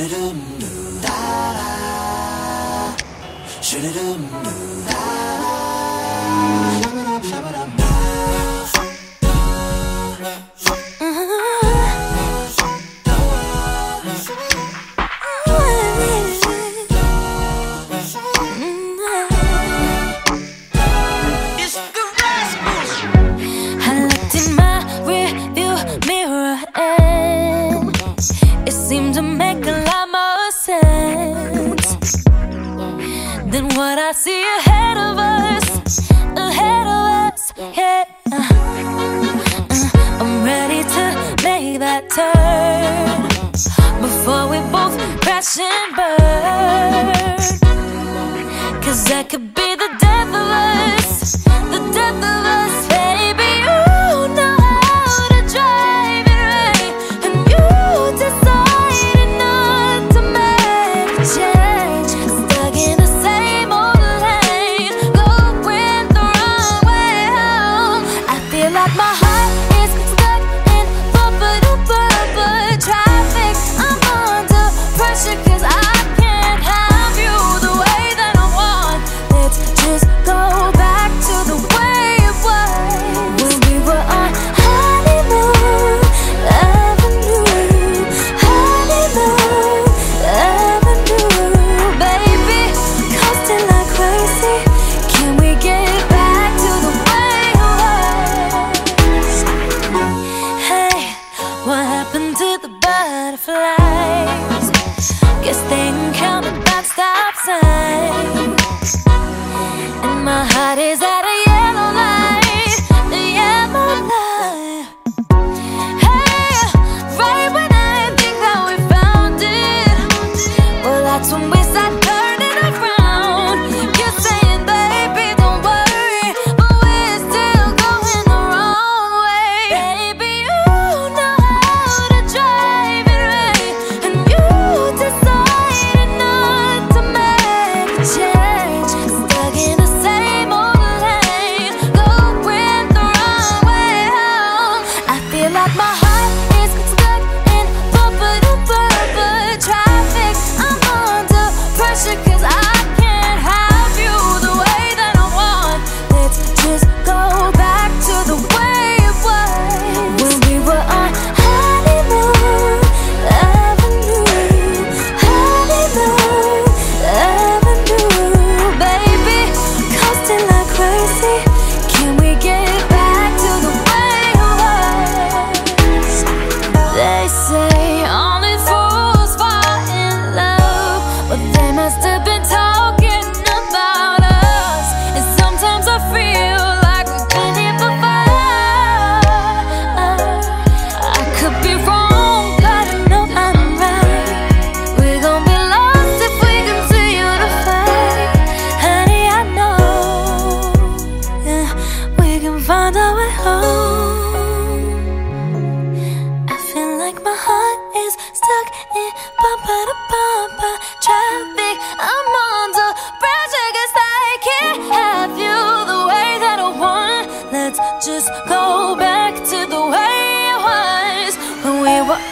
I looked in my rearview mirror and I see ahead of us, ahead of us, yeah. Uh, I'm ready to make that turn before we both crash and burn. my heart. butterfly. my heart. Times I feel just go back to the way it was when we were